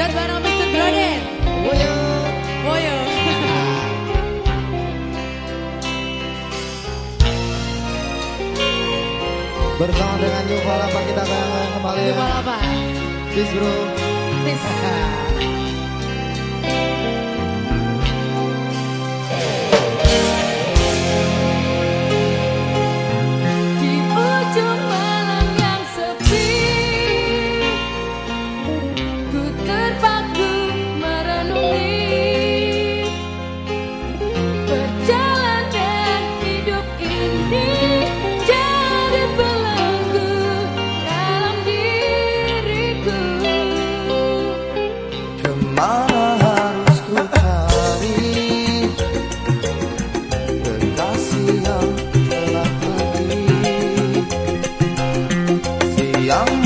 Dihujat bareng Mr. Groden Woyo Woyo Bersama dengan Yuvalapa kita akan kembali. Yuvalapa. Peace bro. Peace 양양